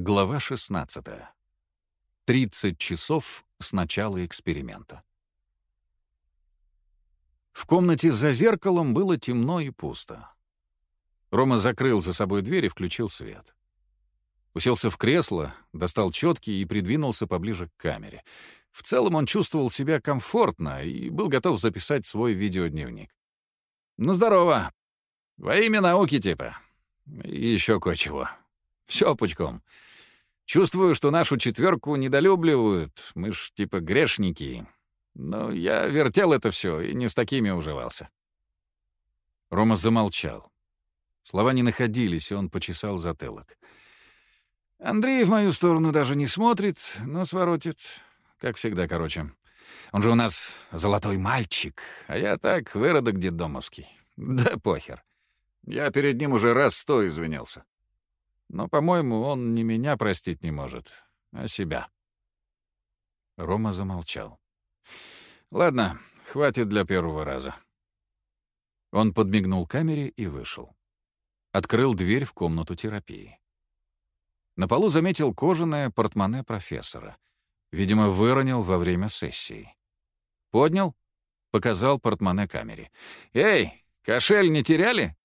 Глава 16. 30 часов с начала эксперимента. В комнате за зеркалом было темно и пусто. Рома закрыл за собой дверь и включил свет. Уселся в кресло, достал четки и придвинулся поближе к камере. В целом он чувствовал себя комфортно и был готов записать свой видеодневник. «Ну, здорово! Во имя науки, типа. И еще кое-чего. Все пучком. Чувствую, что нашу четверку недолюбливают, мы ж типа грешники. Но я вертел это все и не с такими уживался». Рома замолчал. Слова не находились, и он почесал затылок. Андрей в мою сторону даже не смотрит, но своротит. Как всегда, короче. Он же у нас золотой мальчик, а я так, выродок детдомовский. Да похер. Я перед ним уже раз сто извинился. Но, по-моему, он не меня простить не может, а себя. Рома замолчал. «Ладно, хватит для первого раза». Он подмигнул камере и вышел. Открыл дверь в комнату терапии. На полу заметил кожаное портмоне профессора. Видимо, выронил во время сессии. Поднял, показал портмоне камере. «Эй, кошель не теряли?»